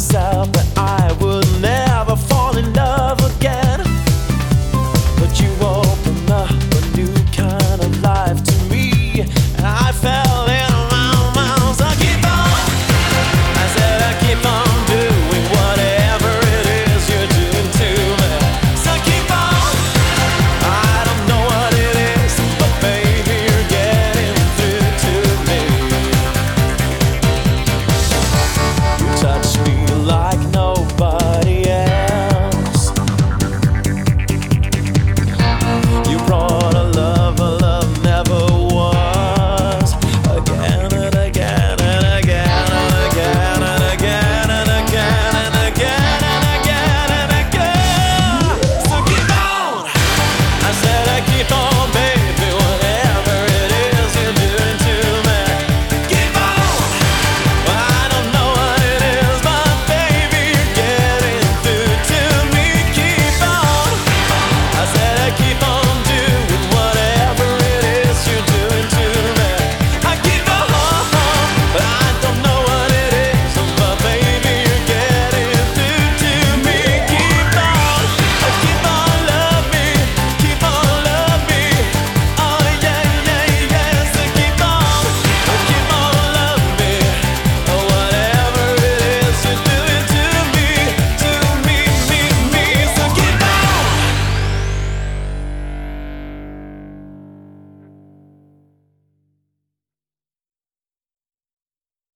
myself that I